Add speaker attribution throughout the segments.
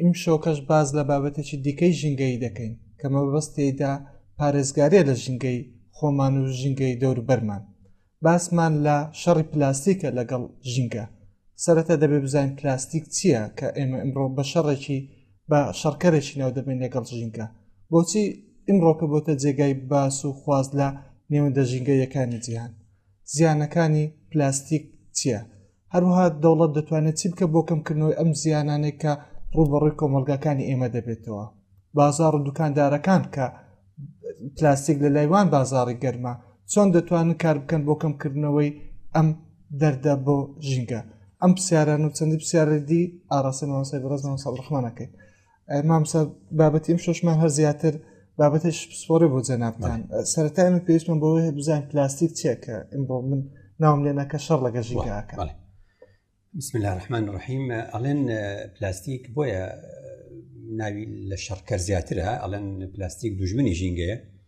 Speaker 1: ئیمشۆکەش باس لە بابەتێکی دیکەی ژینگەیی دەکەین کە مەبەست تێیدا پارێزگاریە لە ژینگەی خۆمان و ژینگەی دەوربەرمان باسمان لە شەڕی پلاستیکە لەگەڵ ژینگە سەرەتا دەبێ بزانین پلاستیک چییە کە ئێمە ئەمڕۆ بە شەڕێکی بە شەڕکەرێکی ناو دەبێن لەگەڵ ژینگە بۆچی ئیمڕۆکە بۆتە جێگای باس و خواز لە نێوەندە ژینگەیەکانی جیهان زیانەکانی پلاستیک چییە هەروەها دەوڵەت دەتوانێت چی بکە بۆ کەمکردنەوەی ئەم زیانانێک کە ڕوبەڕووی کۆمەلگاکانی ئێمە دەبێتەوە بازار و دوکاندارەکان کە پلاستیک لە لایوان بازاری گەرمە چۆن دەتوانن کار بکەن بۆ کەمکردنەوەی ئەم دەردە بۆ ژینگە ئەم پرسیاران و چەندی پرسیارەدی ئاراسی مامۆسای بەڕێز مامۆستا ڕەحمانەکەین مامسا بابەتی ئەم شۆشمان هەر زیاتر بابەتش پسپۆڕی بۆ جەنابان سەرتا ئەمە پێویستمان بۆ هەیە بزانین پلاستیک چێکە ئەمڕۆ من ناوم لێنەکە شەڕ لە گەژیکەکە
Speaker 2: بسم الله الرحمن الرحیم ئەڵێن پلاستیک بۆیە ناوی لە شەڕکەر زیاترە ئەڵێن پلاستیک دوژمنی ژینگەیە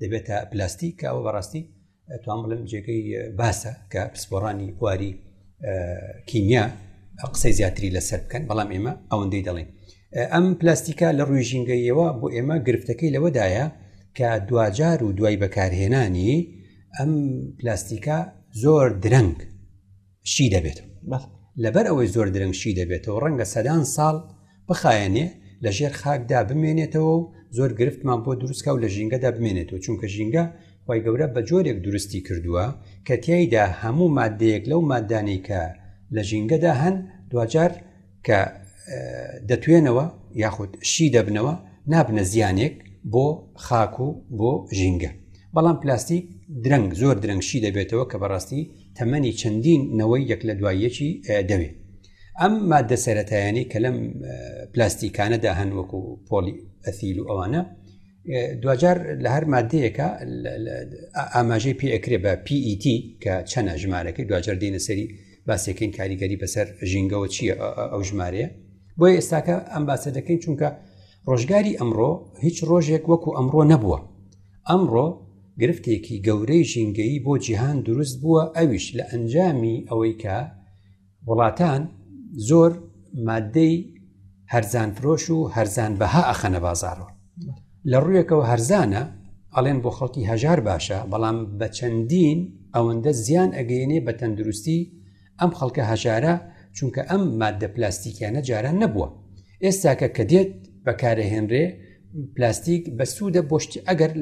Speaker 2: دەبێتە پلاستیک کەەوە بەڕاستی توان بڵم جێگەی باسە کە پسپۆڕانی بواری کیمیا قسەی زیاتری لەسەر بکەن بەڵام ئێمە ئەوەندەی دەڵێن ئەم پلاستیکا لە ڕووی ژینگەیەوە بۆ ئێمە گرفتەکەی لەوەدایە کە دواجار و دوای بەکارهێنانی ئەم پلاستیکە زۆر درەنگ شی دەبێت بەڵ لەبەر ئەوەی زۆر درەنگ شی دەبێتەوە ڕەنگە سەدان ساڵ بخایەنێ لە ژێر خاکدا بمێنێتەوە و زۆر گرفتمان بۆ دروستکە و لە ژینگەدا بمێنێتەوە چونکە ژینگە خی گەورە بە جۆرێک دروستی کردووە کە تایدا هەموو مادەیەک لەو مادانەی کە لە ژینگەدا هەن دوجار کە دەتوێنەوە یاخود شی دەبنەوە نابنە زیانێک بۆ خاک و بۆ ژینگە بەڵام پلاستیک درەنگ زۆر درەنگشی دەبێتەوە کە بەڕاستی تەمەنی چەندین نەوەی یەک لە دواییەکی دەوێت ئەم مادە سەتایانی کە لەم پلاستیکانەدا هەن وەکو پۆلی ئەثیل و ئەوانە دواجار لە هەر مادەیەکە ئاماژەی پێ ئەکرێ بە PET کە چەنە ژمارەکەی دواجار دێنە سەری باسێکین کاریگەری بەسەر ژینگەوە چییە ئەو ژمارەیە بۆیە ئێستاکە ئەم باسە دەکەین چونکە ڕۆژگاری ئەمڕۆ هیچ ڕۆژێک وەکو ئەمڕۆ نەبووە ئەمڕۆ گرفتێکی گەورەی ژینگەیی بۆ جیهان دروست بووە ئەویش لە ئەنجامی ئەوەی کە وڵاتان زۆر مادەی هەرزان فرۆش و هەرزان بەها ئەخەنە بازارەوە لە ڕوویەکەوە هەرزانە ئەڵێن بۆ خەڵکی هەژار باشە بەڵام بە چەندین ئەوەندە زیان ئەگەینێ بە تەندروستی ئەم خەڵکە هەژارە چونکە ئەم مادە پلاستیکیانە جاران نەبووە ئێستاکە کە دێت بەکارەهێنرێ پلاستیک بەسوودە بۆشتی ئەگەر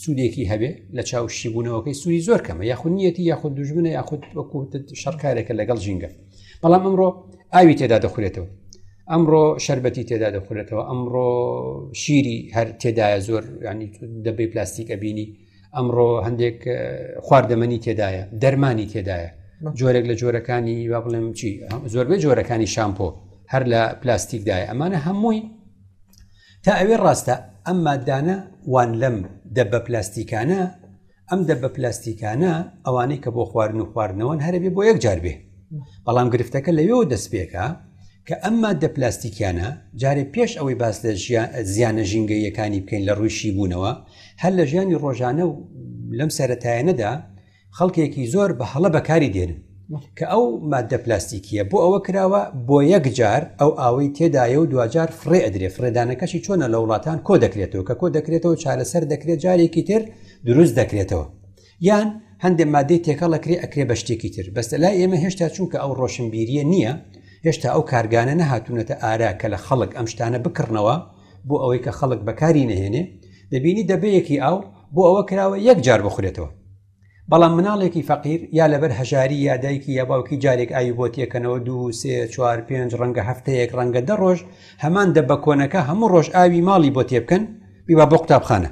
Speaker 2: سوودێکی هەبێ لە چاو شیبوونەوەکەی سووری زۆر کەمە یاخود نیەتی یاخود دوژمنە یاخود وەکو شەڕکارێکە لەگەڵ ژینگە بەڵام ئەمڕۆ ئاوی تێدا دەخورێتەوە ئەمڕۆ شربەتی تێدا دەخورێتەوە ئەمڕۆ شیری هەر تێدایە زۆر ینی دەبێ پلاستیکە بینی ئەمڕۆ هەندێک خواردەمەنی تێدایە دەرمانی تێدایە جۆرێک لە جۆرەکانی وا بڵێم چی زۆربەی جۆرەکانی شامپۆ هەر لە پلاستیکدای ئەمانە هەمووی تا ئەوێ ڕاستە ئەم مادانە وان لەم دە بە پلاستیکانە ئەم دە بە پلاستیکانە ئەوانەی کە بۆ خواردن و خواردنەوەن هەرەبێ بۆ یەک جار بێ بەڵام گرفتەکە لەوێەوە دەستپێکە کە ئەمما دە پلاستیکیانە جارێ پێش ئەوەی باس لە زیانە ژینگەیەکانی بکەین لە ڕوویشی بوونەوە هەر لە ژیانی ڕۆژانە و لەم سەتایەنەدا خەڵکێکی زۆر بە هەڵە بەکاری دێنن کە ئەو مادە پلاستیکیە بۆ ئەوە کراوە بۆ یەک جار ئەو ئاوەی تێدایە و دوجار فڕێ ئەدرێ فڕێدانەکەشی چۆنە لە وڵاتان کۆ دەکرێتەوە کە کۆ دەکرێتەوە چارەسەر دەکرێت جارێکی تر دروست دەکرێتەوە یان هەندێ مادەی تێکەڵە کرێ ئەکرێ بە شتێکی تر بەستە لای ئێمە هێشتا چونکە ئەو ڕۆشنبیریە نییە هێشتا ئەو کارگانە نەهاتوونەتە ئارا کە لە خەڵک ئەم شتانە بکڕنەوە بۆ ئەوەی کە خەڵک بەکاری نەهێنێ دەبینی دەبەیەکی ئاو بۆ ئەوە کراوە یەک جار بخورێتەوە بەڵام مناڵێکی فەقیر یا لەبەر هەژاری یا دایکی یا باوکی جارێک ئاوی بۆ تێکەنەوە دوو سێ چوار پێنج ڕەنگە هەفتەیەک ڕەنگە دە ڕۆژ هەمان دەبە کۆنەکە هەموو ڕۆژ ئاوی ماڵی بۆ تێبکەن بیوا بۆ قوتابخانە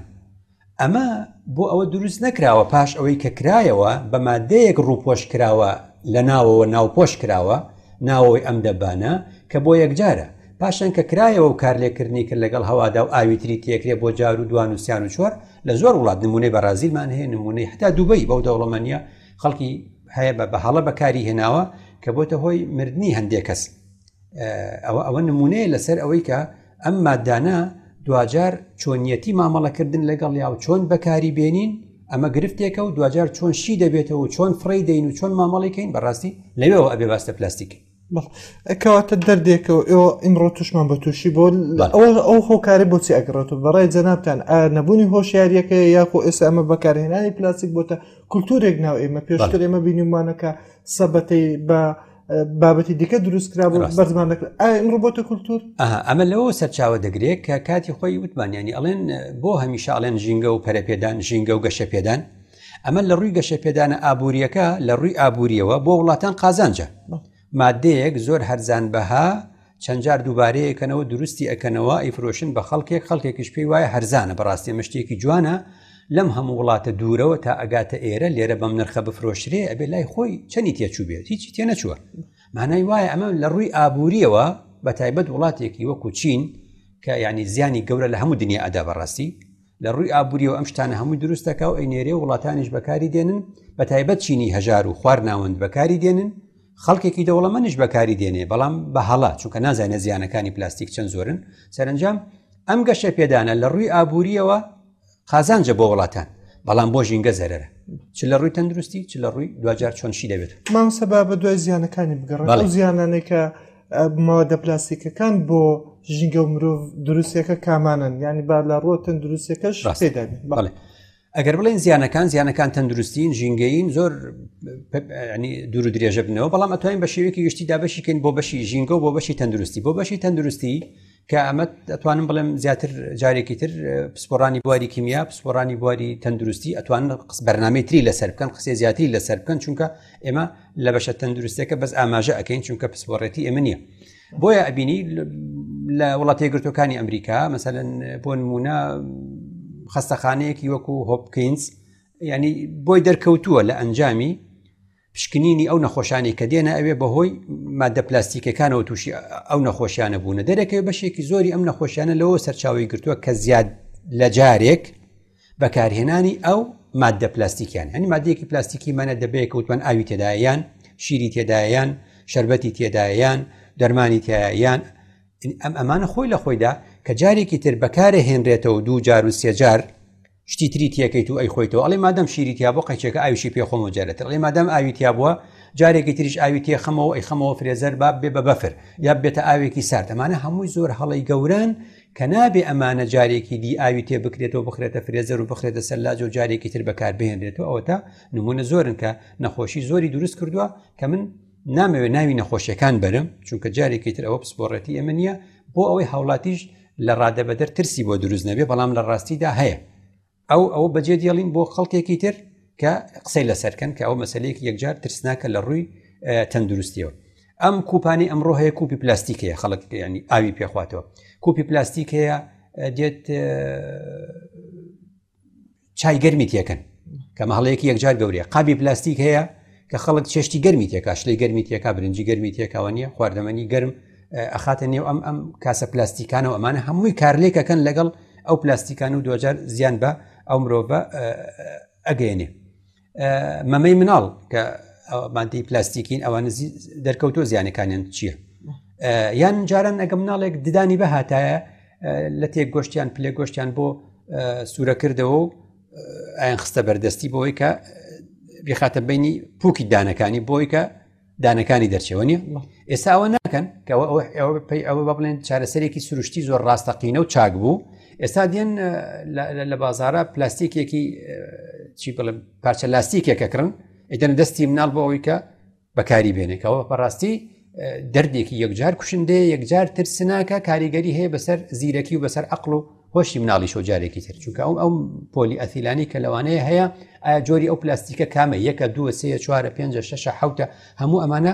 Speaker 2: ئەمە بۆ ئەوە دروست نەکراوە پاش ئەوەی کە کرایەوە بە مادەیەک ڕووپۆش کراوە لە ناوەوە ناوپۆش کراوە ناوەوەی ئەم دەبانە کە بۆ یەکجارە پاشان کە کرایەوە و کارلێکردنی کرد لەگەڵ هەوادا و ئاوی تری تێکرێ بۆ جار و دوان و سیان و چۆر لە زۆر وڵات نمونەی بەڕازیلمان هەیە نمونەی حتا دوبەی بەو دەوڵەمەنیە خەڵکی هەیە بە بە هەڵە بەکاری هێناوە کە بۆتە هۆی مردنی هەندێک کەس ئەوە ئەوە نمونەیە لەسەر ئەوەی کە ئەم مادانە دواجار چۆنیەتی مامەڵەکردن لەگەڵ یا و چۆن بەکاری بێنین ئەمە گرفتێکە و دواجار چۆن شی دەبێتەوە چۆن فڕی دەین و چۆن مامەڵیکەین بەڕاستی لەوێەوە ئەبێ باستە پلاستیک
Speaker 1: ئەکەواتە دەردێکەوە ئێوە ئیمڕۆ توشمان بە تووشی بۆ ئەوە ئەو هۆکاری بۆچی ئەگەڕێت و بەڕای جەنابان نەبوونی هۆشیاریەکە یاخۆ ئێستا ئەمە بەکارهێنانی پلاسیک بۆتە کولتورێک ناو ئێمە پێشتر ئێمە بینیمانەکە سەبەتەی بە بابەتی دیکە دروست کرا بۆ بەردمان نەکرد ئەمڕ بۆ تە کولتور
Speaker 2: ئەمە لەوە سەرچاوە دەگرێت کە کاتی خۆی وتمانیانی ئەڵێن بۆ هەمیشە ئەڵێن ژینگە و پەرەپێدان ژینگە و گەشە پێدان ئەمە لە ڕووی گەشە پێدانە ئابوووریەکە لە ڕووی ئابوووریەوە بۆ وڵاتان قازانجە مادەیەک زۆر هەرزان بەها چەندجار دووبارەیەکەنەوە دروستی ئەکەنەوە ئەیفرۆشن بە خەڵکێک خەڵکێکیش پێی وایە هەرزانە بەڕاستی مەشتێکی جوانە لەم هەموو وڵاتە دوورەوە تا ئەگاتە ئێرە لێرە بەم نرخە بفرۆشرێ ئەبێ لای خۆی چەنی تێچوو بێت هیچی تێ نەچووە مانای وایە ئەمە لە ڕووی ئابووریەوە بە تایبەت وڵاتێکی وەکو چین کە یعنی زیانی گەورە لە هەموو دنیا ئەدا بەڕاستی لە ڕووی ئابووریەوە ئەم شتانە هەمووی دروست دەکا و ئەینێرێ و وڵاتانیش بەکاری دێنن بە تایبەت چینی هەژار و خوار ناوەند بەکاری دێنن خەڵکێکی دەوڵەمەنیش بەکاری دێنێ بەڵام بە هەڵا چونکە نازانە زیانەکانی پلاستیک چەند زۆرن سەرنجام ئەم گەشە پێدانە لە ڕووی ئابووریەوە قازانجە بۆ وڵاتان بەڵام بۆ ژینگە زەرەرە چ لە ڕووی تەندروستی چ لە ڕووی دوجار چۆنشی دەبێت
Speaker 1: ماوسە با بە دوای زیانەکانی بگەڕ زیانانێکە مادە پلاستیکەکان بۆ ژینگە و مرۆڤ دروستەکە کامانن ینی با لە ڕۆ تەندروستەکەش
Speaker 2: پێدا ئەگەر بڵێن زیانەکان زیانەکان تەندروستین ژینگەین زۆر دوور درێژە بنەوە بەڵام ئەتوانین بە شێوەیەکی گشتی دابشیکەین بۆ بەشی ژینگە و بۆ بەشی تەندروستی بۆ بەشی تەندروستی کە ئەمە دەتوانم بڵێم زیاتر جارێکی تر پسپۆرانی بواری کیمیا پسپۆرانی بواری تەندروستی ئەتوان قس بەرنمەی تری لەسەر بکەن قسێ زیاتری لەسەر بکەن چونکە ئێمە لە بەشە تەندروستەکە بەس ئاماژە ئەەکەین چونکە پسپۆڕێتی ئێمە نییە بۆیە ئەبینی لە وڵاتی گرتوەکانی ئەمریکا مەسەن بۆ نمونە خستەخانەیەکی وەکو هۆپکەینس ینی بۆی دەرکەوتووە لە ئەنجامی پشکنینی ئەو نەخۆشانی کە دێنە ئەوێ بەهۆی مادە پلاستیکەکانەوە تووشی ئەو نەخۆشیانە بوونە دەرەکەوێ بەشێکی زۆری ئەم نەخۆشیانە لەوە سەرچاوی گرتووە کە زیاد لە جارێک بەکارهێنانی ئەو مادە پلاستیکیان هەنی مادەیەکی پلاستیکی منە دەبێت کەوتمان ئاوی تێدایان شیری تێدایان شربەتی تێدایان دەرمانی تیایان ئەم ئەمانە خۆی لە خۆیدا کە جارێکی تر بەکارە هێنرێتەوە دوو جار و سێجار شتی تری تیەکەیت و ئەی خۆیتەوە ئەڵێ مادەم شیری تیا بۆ قەچێکە ئاویشی پێ خۆمە جارێت ئەڵێ مادەم ئاوی تیا بووە جارێکی تریش ئاوی تێ خەمەوە ئەی خەمەوە فرێزەر باب بێ بە بەفر یا بێتە ئاوێکی سارد ئەمانە هەمووی زۆر هەڵی گەوران کە نابێ ئەمانە جارێکی دی ئاوی تێ بکرێتەوە بخرێتە فرێزەر و بخرێتە سەلاج و جارێکی تر بەکار بهێنرێتەوە ئەوە تا نمونە زۆرن کە نەخۆشی زۆری دروست کردووە کە من نامەوێت ناوی نەخۆشیەکان بەرم چونکە جارێکی تر ئەوە پسپۆڕێتی ئەمە نییە بۆ ئەوەی هاوڵاتیش لە ڕادەبەدەر ترسی بۆ دروست نەبێ بەڵام لە ڕاستیدا هەیە ئەو ئەو بەجێ دێڵین بۆ خەڵکێکی تر کە قسەی لەسەرکەن کە ئەو مەسلەیەکی یەکجار ترسناکە لە ڕووی تەندروستیەوە ئەم کوپانی ئەمڕۆ هەیە کوپی پلاستیک هەیە خەڵک ینی ئاوی پێخواتەوە کوپی پلاستیک هەیە دێت چای گەرمی تێکەن کە مەهڵەیەکی یەکجار گەورەیە قابی پلاستیک هەیە کە خەڵک چێشتی گەرمی تێکا شلی گەرمی تێکا برنجی گەرمی تێکاوە نیە خواردەمەنی گەرم ئەخاتە نێو ئەم ئەم کاسە پلاستیکانەوە ئەمانە هەمووی کارلێکەکەن لەگەڵ ئەو پلاستیکان و دوجار زیان بە ئەو مرۆڤ ئەگەێنێ مەمەی مناڵ کە مادی پلاستیکین ئەوان دەرکەوتۆ زیانەکانیان چییە یان جاران ئەگە مناڵێک ددانی بەهاتایە لە تێک گۆشتیان پلێ گۆشتیان بۆ سوورە کردەوە و ئایان خستە بەردەستی بۆی کە بخاتە بینی پووکی دانەکانی بۆی کە دانەکانی دەرچەوە نیە ئێستا ئەوە ناکەن کەەوە ئەوە پێی ئەوە بە بڵێن چارەسەرێکی سروشتی زۆر ڕاستەقینە و چاک بوو ئێستا دێن لە بازارە پلاستیکێکی چی بڵێ پارچە لاستیکێکە کڕن ئەدەن دەستی مناڵ بۆ ئەویکە بەکاری بێنێکەوە بەڕاستی دەردێکی یەکجار کوشندێ یەکجار ترسناکە کاریگەری هەیە بەسەر زیرەکی و بەسەر ئەقل و هۆشی مناڵیشۆ جارێکی تر چونکە ئەو ئەم پۆلی ئەثیلانی کە لەوانەیە هەیە ئایا جۆری ئەو پلاستیکە کامە یەکە دووە سێ چوارە پێ شش حوتە هەموو ئەمانە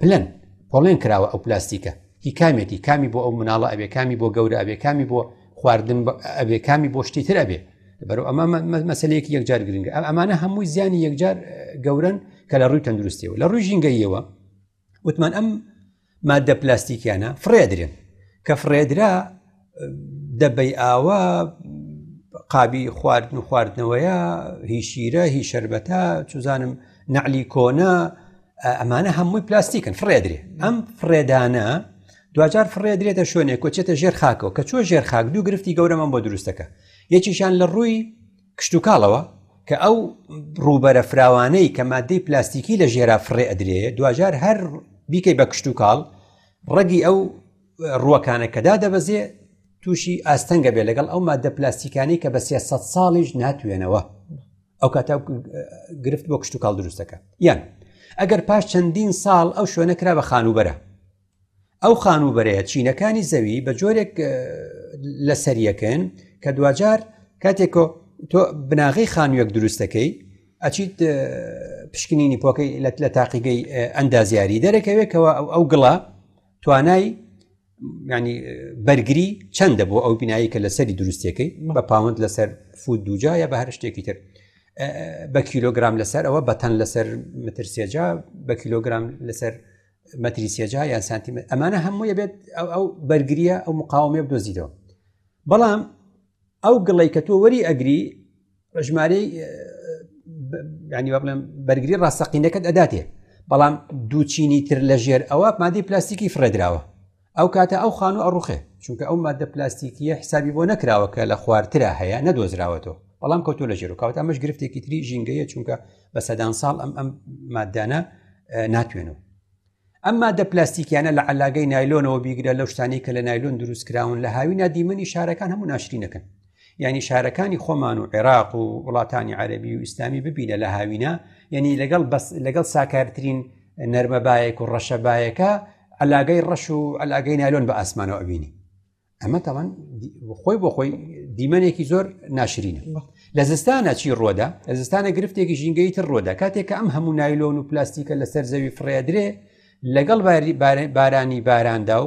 Speaker 2: پلەن پۆڵێن کراوە ئەو پلاستیکە هی کامێتی کامی بۆ ئەو مناڵە ئەبێ کامی بۆ گەورە ئەبێ کامی بۆ خواردن ئەبێ کامی بۆ شتی تر ئەبێ بەرو ئەمە مەسلەیەکی یەکجار گرنگە ئەمانە هەمووی زیانی یەکجار گەورن کە لە ڕووی تەندروستیەوە لە ڕووی ژینگەیەوە وتمان ئەم مادە پلاستیکیانە فڕێدرێن کە فڕێدرا دەبەی ئاوە قابی خواردن و خواردنەوەیە هی شیرە هی شربەتە چزانم نەعلی کۆنا ئەمانە هەمووی پلاستیکن فڕێدرێ ئەم فڕێدانە دوجار فڕێدرێتە شوێنێک کۆچێتە ژێر خاکەوە کە چۆ ژێر خاک دوو گرفتی گەورەمان بۆ دروستەکە یەکیشان لە ڕووی کشتوکاڵەوە کە ئەو ڕووبەرە فراوانەی کە مادەی پلاستیکی لە ژێرا فڕێ ئەدرێ دواجار هەر بیکەی بە کشتوکاڵ ڕەگی ئەو ڕووەکانە کەدا دەبەزێ تووشی ئاستەنگە بێ لەگەڵ ئەو مادە پلاستیکانی کە بە 300 ساڵیش ناتوێنەوە ئەو کاتا گرفت بۆ کشتتوکال دروستەکە یان ئەگەر پاش چەندین ساڵ ئەو شوێنە کرا بە خانوبەرە ئەو خانووبەرەیە چینەکانی زەوی بە جۆرێک لە سەریەکەن کە دواجار کاتێک تۆ بناغی خانوویەک دروستەکەی ئەچیت پشکنینی پۆکەی لەت لە تاقیگەی ئەندازیاری دەرەکەوێکەوە ئەو ئەو گڵە توانای ینی بەرگری چەندە بۆ ئەو بینایی کە لەسەری دروستەکەی بە پاوەند لەسەر فوت دوجا یا بە هەر شتێکی تر بە کیلوگرام لەسەر ئەوە بەتەن لەسەر مترسێجا بە کیلوگرام لەسەر مەتری سێجا یان سانتی ئەمانە هەموویە بێت ئەو ئەو بەرگریە ئەو مقاومێ بدۆزیدەوە بەڵام ئەو گڵی کە تۆ وەری ئەگری ژمارەی ینی وە بڵێم بەرگری ڕاستەقینەکەت ئەداتێ بەڵام دووچینی تر لە ژێر ئەوە مادەی پلاستیکی فرەدراوە ئەو کاتە ئەو خانوو ئەڕوخێ چونکە ئەو مادە پلاستیکیە حسابی بۆ نەکراوە کە لە خوارترا هەیە نەدۆزراوەتەوە بەڵام کەوتۆ لە ژێر و کاوت ئەمەش گرفتێکی تری ژینگەیە چونکە بە سەدان ساڵ ئەم ئەم مادانە ناتوێنەوە ئەم مادە پلاستیکیانە لە علاگەی نایلۆنەوە بیگرە لەو شتانی کە لە نایلۆن دروستکراون لە هاوی نادیمەنی شارەکان هەموو ناشرینەکەن یعنی شارەکانی خۆمان و عێراق و وڵاتانی عەربی و ئیسلامی ببینە لە هاوینە یعنی لەگەڵ بەس لەگەڵ ساکارترین نەرمەبایەک و ڕەشەبایەکە علاگەی ڕەش و علاگەی نالۆن بە ئاسمانەوە ئەبینی ئەمە تاوان خۆی بۆ خۆی دیمەنێکی زۆر ناشرینە لە زستانە چی ڕۆدا لە زستانە گرفتێکی ژینگەی تر ڕۆدا کاتێک کە ئەم هەموو نایلۆن و پلاستیکە لەسەر زەوی فڕێدرێ لەگەڵ بارانی باراندا و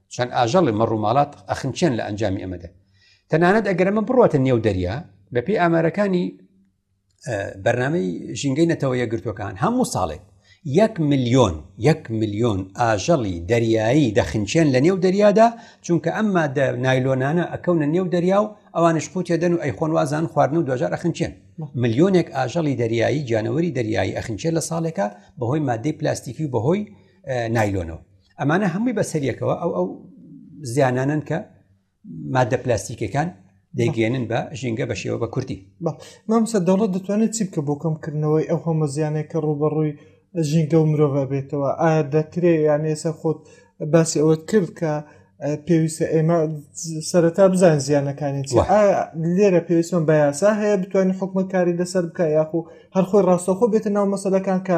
Speaker 2: چەند ئاژەڵێ مەڕ و ماڵات ئەخنچێن لە ئەنجامی ئەمەدا تەنانەت ئەگەر ئەمە بڕاتە نێو دەریا بەپی ئامارەکانی بەرنمەی ژینگەی نەتەوە یەکگرتوەکان هەموو ساڵێک یەک میلیۆن یەک میلیۆن ئاژەڵی دەریایی دەخنچێن لە نێو دەریادا چونکە ئەم مادە نایلۆنانە ئەکەونە نێو دەریا و ئەوانش قوتێ دەن و ئەیخۆن وازان خواردن و دوجار ئەخنچێن میلیۆنێک ئاژەڵی دەریایی گیانەوەری دەریایی ئەخنچێت لە ساڵێکە بەهۆی مادەی پلاستیکی و بەهۆی نایلۆنەوە ئەمانە هەمووی بەسەریەکەوە ئەو ئەو زیانانن کە مادە پلاستیکەکان دەیگەێنن بە ژینگە بە شێوە بە کوردی
Speaker 1: مامسە دەوڵەت دەتوانێت چی بکە بۆ کەمکردنەوەی ئەو هەمە زیانێک کە ڕوبەڕووی ژینگە و مرۆڤە بێتەوە ئایا دەکرێ یان ئێستا خۆت باسی ئەوە کرد کە پێویستە ئێمە سەرەتا بزان زیانەکانی لێرە پێویستمان بە یاسا هەیە بتوانین حکومەکاری لەسەر بکە یاخو هەرخۆی ڕاستەخۆ بێتە ناو مەسلەکان کە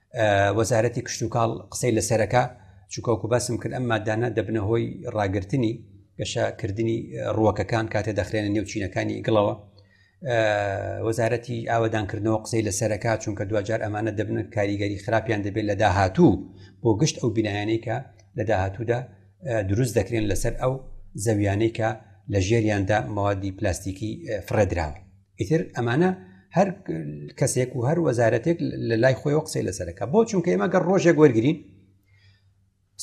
Speaker 2: وەزارەتی کشتتوکاڵ قسەی لەسەرەکە چووکەوکو باسم کرد ئەم مادانە دەبنە هۆی ڕاگررتنی گەشەکردنی ڕووەکەکان کاتێ دەخرێنە نێو چینەکانی گڵەوە وەزارەتی ئاوادانکردنەوە قسەی لەسەرەکە چونکە دوجار ئەمانە دەبنە کاریگەری خراپیان دەبێت لە داهاتوو بۆ گشت ئەو بینایانەی کە لە داهاتوودا دروست دەکرێن لەسەر ئەو زەویانەی کە لە ژێریاندا ماوادی پلاستیکی فرەدراوە ئیتر ئەمانە هەر کەسێک و هەر وەزارەتێک لە لای خۆی و قسەی لەسەرەکە بۆ چونکە ئێمە گەر ڕۆژێک وەرگین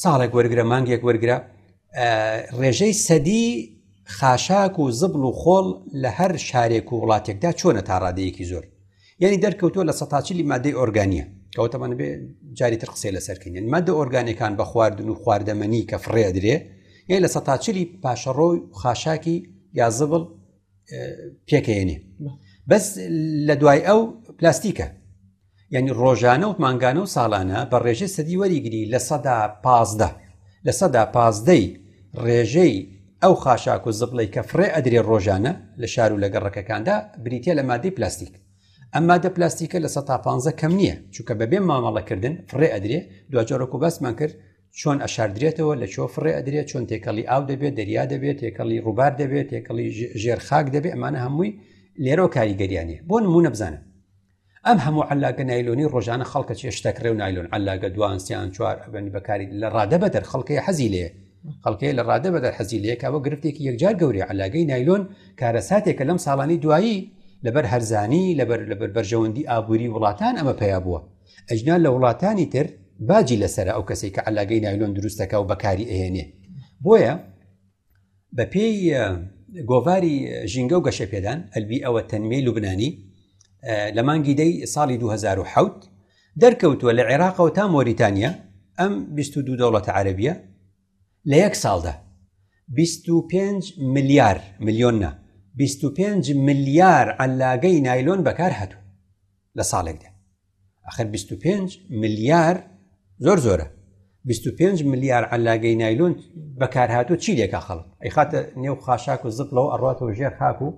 Speaker 2: ساڵێک وەرگرە مانگێک وەرگرە ڕێژەی سەدی خاشاک و زبڵ و خۆڵ لە هەر شارێک و وڵاتێکدا چۆنە تا ڕادەیەکی زۆر یعنی دەرکەوتووە لە سەتاچلی مادەی ئۆرگانیە کەوتەمان بێ جاری تر قسەی لەسەرکردن مادە ئۆرگانەکان بە خواردن و خواردەمەنی کە فڕێدرێ یە لە سەتاچلی پاشەڕۆی خاشاکی یا زبڵ پێکەێنێ بەس لە دوای ئەو پلاستیکە یعنی ڕۆژانە و مانگانە و ساڵانە بە ڕێژەی سەدی وەریگری لە سەدا پازدە لە سەدا پازدەی ڕێژەی ئەو خاشاک و زبڵی کە فڕێ ئەدرێ ڕۆژانە لە شار و لەگە ڕەکەکاندا بریتە لە مادەی پلاستیک ئەمما دە پلاستیکە لە 150 کەم نییە چونکە بەبێ مامەڵەکردن فڕێ ئەدرێ دوجارۆک و باسمان کرد چۆن ئەشاردرێتەوە لە چۆ فڕێ ئەدرێت چۆن تێکەڵی ئاو دەبێت دەریا دەبێت تێکەڵی ڕووبار دەبێت تێکەڵی ژێر خاک دەبێت ئەمانە هەمووی لێرەوە کاریگەریانە بۆ نمونە بزانە ئەم هەموو علاگە نایلۆنی ڕۆژانە خەڵکە چێ شتەکرێ و نایلۆن علاگە دوانسیان چوار ئەبنی بەکاری لە ڕادە بەدەر خەڵکی حەزی لێ خەڵکی لە ڕادە بەدەر حەزی لەیەکەوە گرفتێکی یەکجار گەوری علاگەی نایلۆن کارە ساتێکە لەم ساڵانی دوایی لەبەر هەرزانی لەبەر لەبەر بەرژەوەندی ئابووری وڵاتان ئەمە پیا بووە ئەجنا لە وڵاتانی تر باجی لەسرە ئەو کەسی کە علاگەی نایلۆن دروستەکە و بەکاری ئەهێنێ بۆیە بە پێی گۆڤاری ژینگە و گەشە پێدان ئەلبی ئەوە تەنمی لوبنانی لە مانگی دەی ساڵی 2010 دەرکەوتووە لە عێراقەوە تا مۆریتانیا ئەم 22 دەوڵەتە عەربیە لە یەک ساڵدا 25 ملیار میلیۆنە 25 ملیار علاگەی نایلۆن بەکار هاتوو لە ساڵێکدا ئەخر 25 ملیار زۆر زۆرە 25 ملیار علاگەی نایلۆن بەکارهاتوو چی لێکا خەڵک ئەی خاتە نێو خاشاک و زپڵەوە ئەڕاتەوە ژێر خاک و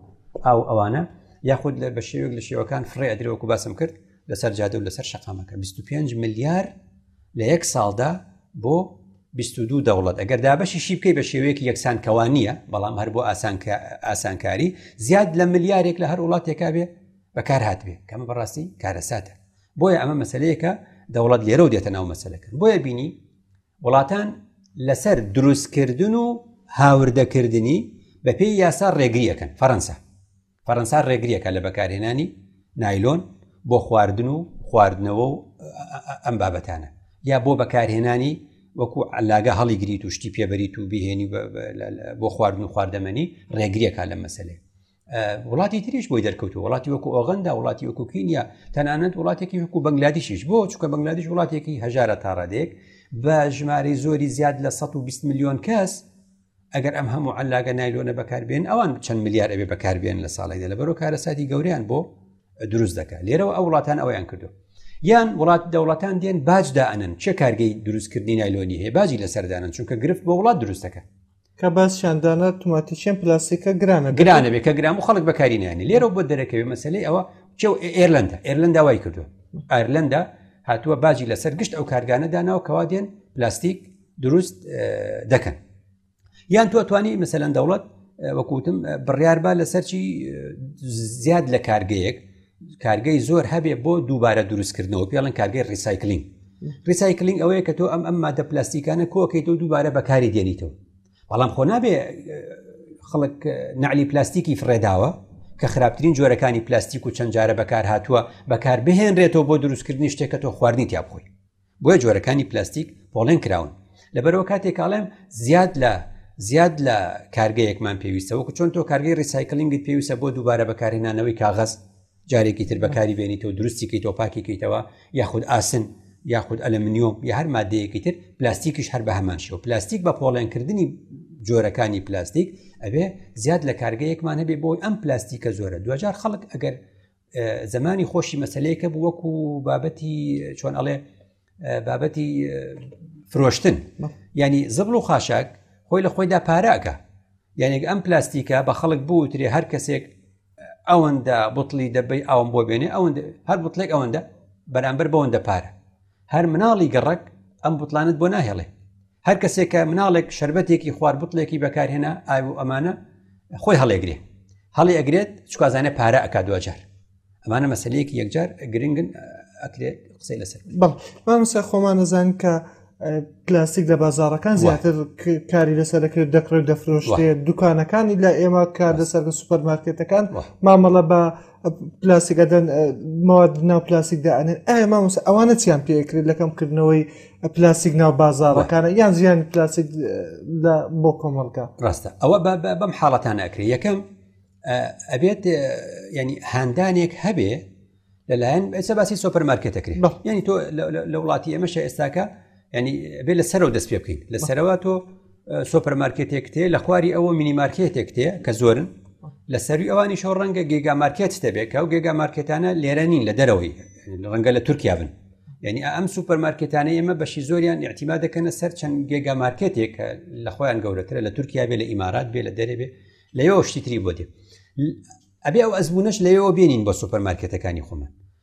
Speaker 2: ئاو ئەوانە یاخود لە بە شێوێک لە شێوەکان فڕێ ئەدرەوەکو باسم کرد لەسەر جادە و لەسەر شقامەکە 25 ملیار لە یەک ساڵدا بۆ 22 دەوڵەت ئەگەر دابەشی شی بکەی بە شێوەیەکی یەکسان کەوانە بەڵام هەر بۆ ئاسانکە ئاسانکاری زیاد لە ملیارێک لە هەر وڵاتێکا بێ بەکار هاتبێ کەمە بەڕاستی کارەساتە بۆیە ئەمە مەسلەیەکە دەوڵەت لێرە و دێتە ناو مەسلەکەن بۆیە بینی وڵاتان لەسەر دروستکردن و هاوردەکردنی بەپێی یاسا ڕێگریەکەن فەەنسا فەەنسا ڕێگریەکە لە بەکارهێنانی نایلۆن بۆ خواردن و خواردنەوە و ئەم بابەتانە یا بۆ بەکارهێنانی وەکو علاگە هەڵی گریت و شتی پێبەریت و بهێنی بۆ خواردن و خواردەمەنی ڕێگریەکە لە مەسلێ وڵاتی تریش بۆی دەرکەوتو وڵاتی وەکو ئۆغندا وڵاتی وەکو کینیا تەنانەت وڵاتێکی وەکو بەنگلادیشیش بۆ چکە بەنگلادیش وڵاتێکی هەژارە تاڕادێک بە ژماری زۆری زیاد لە 120 میلیۆن کەس ئەگەر ئەم هەموو علاگە نایلۆنە بەکاربێن ئەوان چەند میلیار ئەبێ بەکاربێن لە ساڵێکدا لە بەرۆ کارەساتی گەوریان بۆ دروست دەکات لێرەوە ئەو وڵاتان ئەویان کردو یان وڵات دەوڵەتان دێن باجدا ئەنن چه کارگەی دروستکردنی نایلۆنی هەیە باجی لەسەردانن چونکە گرفت بۆ وڵات دروستەکە
Speaker 1: کە باسیان دانا توماتیچێن پلاستیکە گرانە
Speaker 2: گرانە بێ کە گرام و خەڵک بەکاری نانی لێرە بۆ دەرەکەوێ مەسلەی ئەوە چێ ئێرلندا ئێرلندا وای کردو ئایرلندا هاتووە باجی لەسەر گشت ئەو کارگانە داناوە کەوا دێن پلاستیک دروست دەکەن یان تۆ توانی مەسەەن دەوڵەت وەکوتم بڕیار با لەسەرچی زیاد لە کارگەیەک کارگەی زۆر هەبێ بۆ دووبارە دروستکردنەوە پێڵن کارگەی ڕیسایکلینگ ڕیسایکلینگ ئەوەیە کە تۆ ئەم ئەم مادە پلاستیکانە کۆکەیت و دووبارە بەکاری دێنیتەوە بەڵام خۆ نابێ خەڵک نعلی پلاستیکی فڕێداوە کە خراپترین جۆرەکانی پلاستیک و چەند جارە بەکار هاتووە بەکار بهێنرێتەوە بۆ دروستکردنی شتێکە تۆ خواردنی تیا بخۆی بۆیە جۆرەکانی پلاستیک پۆڵێن کراون لەبەرەوە کاتێکاڵێم زیاد لە زیاد لە کارگەیەکمان پێویستە وەکو چۆن تۆ کارگەی ریسایکلینگت پێویستە بۆ دووبارە بەکارهێنانەوەی کاغەست جارێکی تر بەکاری بێنیتەوە دروستی کەیتەوە پاکی کەیتەوە یاخود ئاسن یاخود ئەلمنیۆم یا هەر مادەیەکی تر پلاستیکیش هەر بە هەمان شێوە پلاستیک بە پۆڵێنکردنی جۆرەکانی پلاستیک ئەبێ زیاد لە کارگەیەکمان هەبێ بۆی ئەم پلاستیکە زۆرە دوجار خەڵک ئەگەر زمانی خۆشی مەسلەیەکە بوو وەکو بابەتی چۆن ئەڵێ بابەتی فرۆشتن ینی زبل و خاشاک خۆی لە خۆیدا پاراکە یانێک ئەم پلاستیکە بە خەڵک بوترێ هەر کەسێک ئەوەندە بطلی دەبی ئەوم بۆ بێنێ ئەوەند هەر بطلێک ئەوەندە بەرامبەر بەوەندە پارە هەر مناڵی گەڕەک ئەم بوتڵانت بۆ ناهێڵێ هەر کەسێکە مناڵێک شربەتێکی خوار بتڵێکی بەکارهێنا ئاو و ئەمانە خۆی هەڵێگرێ هەڵی ئەگرێت چکازانە پارە ئەک دوجار ئەمانە مەسلەیەکی یەکجار گرنگن ئەکرێت قسەی لەسەر
Speaker 1: بەڵسە خۆمان نەزان کە پلاستیک لە بازارەکان زیاتر کاری لەسەر دەکرێت دەکرێت دەفرۆشتێت دوکانەکانی لە ئێمە کار لەسەر سوپەرمارکێتەکان مامەڵە بە پلاسیک ئەدەن مواد ناو پلاسیک دائەنێن ئایا مامۆستا ئەوانە چیان پێکرێت لەکەم کردنەوەی پلاسیک ناو بازارەکانە یان زیان پلاسیک لە بۆ کۆمەڵگا
Speaker 2: ڕاستە ئەوە بەم حاڵەتان ئەکرێت یەکەم ئەبێت ینی هاندانێک هەبێ لەلایەن ئێستا باسی سۆپەرمارکێتەکرێت ینی تۆ لە وڵاتی ئێمەشە ئێستاکە ینی بێ لە سەرەوە دەست پێ بکەین لە سەرەوە تۆ سۆپەرمارکێتێک تێ لە خواری ئەوە مینیمارکێتێک تێ کە زۆرن لە سەروی ئەوانی شەو ڕەنگە گێگا مارکێت دەبێکە و گێگا مارکێتانە لێرە نین لە دەرەوەی ڕەنگە لە تورکیا بن یعنی ئەم سوپەرمارکێتانە ئێمە بەشی زۆریان ئاعتیما دەکەنە سەر چەند گێگا مارکێتێک کە لە خۆیان گەورەترە لە تورکیا بێ لە ئیمارات بێ لە دەرێ بێ لەەوە شتی تری بۆ دێ ئەبێ ئەو ئەزبوونەش لەوەوە بێنین بۆ سوپەرمارکێتەکانی خۆمان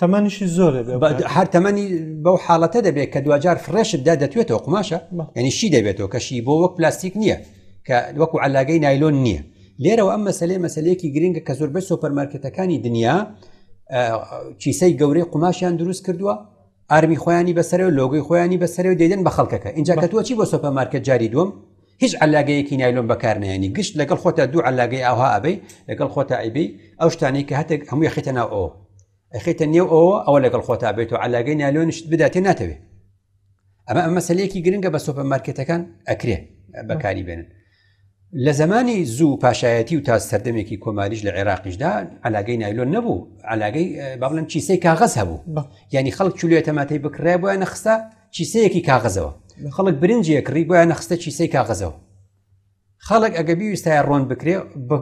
Speaker 1: تەمەنیشی زۆر
Speaker 2: هەر تەمەنی بەو حاڵەتە دەبێت کە دوجار فرێشت دا دەتوێتەوە قماشە ینی شی دەبێتەوە کەشی بۆ وەک پلاستیک نییە کە وەکو علاگەی نایلۆن نییە لێرەوە ئەم مەسلەی مەسلەیەکی گرنگە کە زۆربەی سۆپەرمارکتەکانی دنیا کیسەی گەورەی قماشیان دروست کردووە ئارمی خۆیانی بەسەرەوە لۆگەی خۆیانی بەسەرەوە دەیدن بە خەڵکەکە اینجا کە تۆچی بۆ سۆپەرمارکت جاری دوم هیچ علاگەیەکی نایلۆن بەکارنێنی گشت لەگەڵ خۆتا دوو علاگەی ئاها ئەبەی لەگەڵ خۆتا ئەیبی ئەو شتانی کە هەتێک هەموو یخیتە ناو ئەو ئەخیتە نێو ئەوە ئەوە لەگەڵ خۆتا بێت و علاگەی نالۆنیشت بداتێ ناتەوێ ئەمە ئەمە سەلەیەکی گرنگە بە سۆپە مارکێتەکان ئەکرێ بەکاری بێنن لە زمانی زوو پاشایەتی و تا سەردەمێکی کۆماریش لە عێراقیشدا علاگەی نایلۆن نەبوو علاگەی بابلم چیسەی کاغز هەبوو ینی خەڵک چولێتە ماتی بکڕێ بۆە نەخستا کیسەیەکی کاغەزەوە خەڵک برنجێ کڕی بۆیان نەخستە کیسەی کاغەزەوە خەڵک ئەگە بیویستای ڕۆن بکرێ